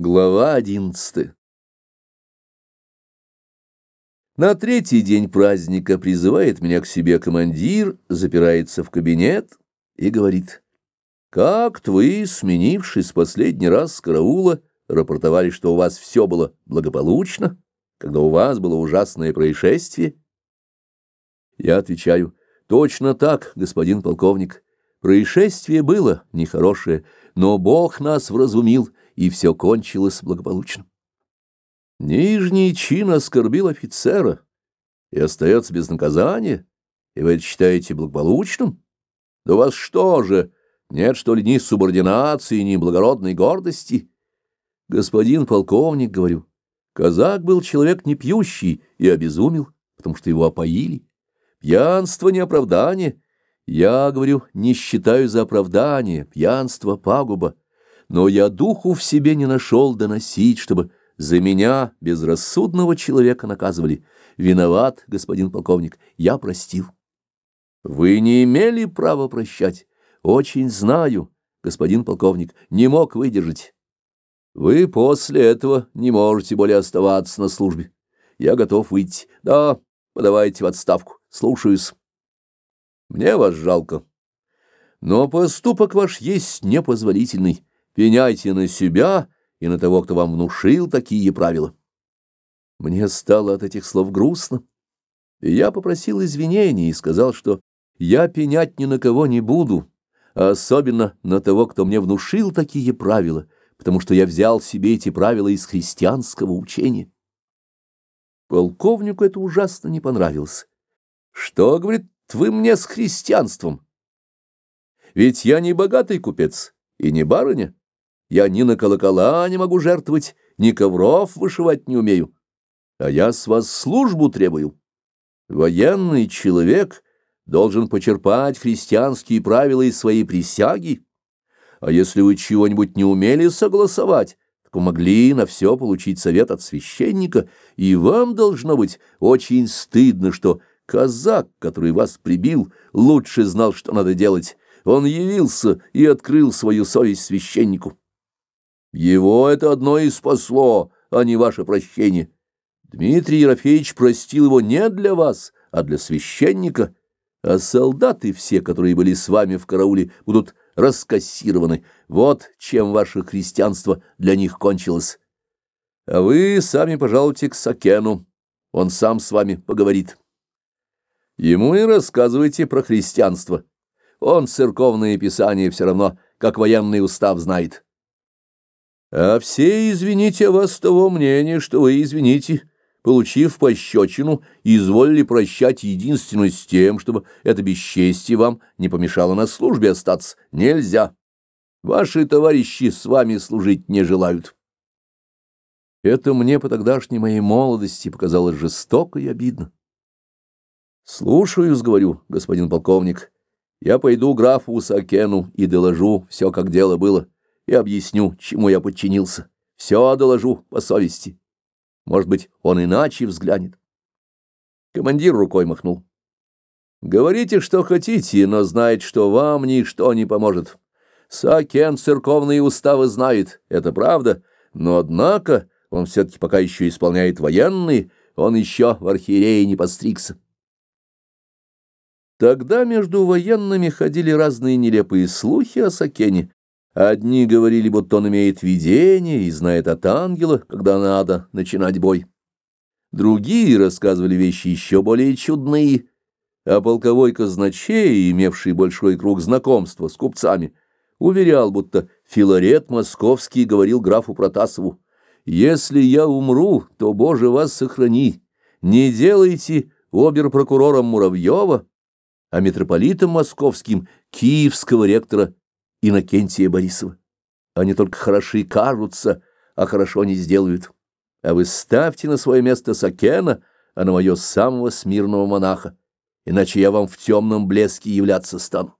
Глава одиннадцатая. На третий день праздника призывает меня к себе командир, запирается в кабинет и говорит, «Как вы, сменившись последний раз с караула, рапортовали, что у вас все было благополучно, когда у вас было ужасное происшествие?» Я отвечаю, «Точно так, господин полковник, происшествие было нехорошее, но Бог нас вразумил» и все кончилось благополучно. Нижний чин оскорбил офицера и остается без наказания, и вы это считаете благополучным? Да у вас что же, нет, что ли, ни субординации, ни благородной гордости? Господин полковник, говорю, казак был человек не пьющий и обезумел, потому что его опоили. Пьянство не оправдание. Я, говорю, не считаю за оправдание, пьянство пагуба но я духу в себе не нашел доносить, чтобы за меня, безрассудного человека, наказывали. Виноват, господин полковник, я простил. Вы не имели права прощать. Очень знаю, господин полковник, не мог выдержать. Вы после этого не можете более оставаться на службе. Я готов выйти. Да, подавайте в отставку. Слушаюсь. Мне вас жалко. Но поступок ваш есть непозволительный пеняйте на себя и на того, кто вам внушил такие правила. Мне стало от этих слов грустно, и я попросил извинений и сказал, что я пенять ни на кого не буду, а особенно на того, кто мне внушил такие правила, потому что я взял себе эти правила из христианского учения. Полковнику это ужасно не понравилось. Что, говорит, вы мне с христианством? Ведь я не богатый купец и не барыня. Я ни на колокола не могу жертвовать, ни ковров вышивать не умею. А я с вас службу требую. Военный человек должен почерпать христианские правила из своей присяги. А если вы чего-нибудь не умели согласовать, так могли на все получить совет от священника, и вам должно быть очень стыдно, что казак, который вас прибил, лучше знал, что надо делать. Он явился и открыл свою совесть священнику. Его это одно и спасло, а не ваше прощение. Дмитрий Ерофеевич простил его не для вас, а для священника, а солдаты все, которые были с вами в карауле, будут раскассированы. Вот чем ваше христианство для них кончилось. А вы сами пожалуйте к Сакену, он сам с вами поговорит. Ему и рассказывайте про христианство. Он церковные писания все равно, как военный устав знает. А все, извините, вас того мнения, что вы, извините, получив пощечину, изволили прощать единственно с тем, чтобы это бесчестие вам не помешало на службе остаться. Нельзя. Ваши товарищи с вами служить не желают. Это мне по тогдашней моей молодости показалось жестоко и обидно. Слушаюсь, говорю, господин полковник. Я пойду графу Сакену и доложу все, как дело было и объясню, чему я подчинился. Все доложу по совести. Может быть, он иначе взглянет. Командир рукой махнул. Говорите, что хотите, но знает, что вам ничто не поможет. Сакен церковные уставы знает, это правда, но однако он все-таки пока еще исполняет военные, он еще в архиерее не подстригся. Тогда между военными ходили разные нелепые слухи о Сакене, Одни говорили, будто он имеет видение и знает от ангела, когда надо начинать бой. Другие рассказывали вещи еще более чудные, а полковой казначей, имевший большой круг знакомства с купцами, уверял, будто Филарет Московский говорил графу Протасову, «Если я умру, то, Боже, вас сохрани, не делайте обер-прокурором Муравьева, а митрополитом московским киевского ректора Иннокентия Борисова. Они только хороши кажутся, а хорошо не сделают. А вы ставьте на свое место Сакена, а на мое самого смирного монаха, иначе я вам в темном блеске являться стану.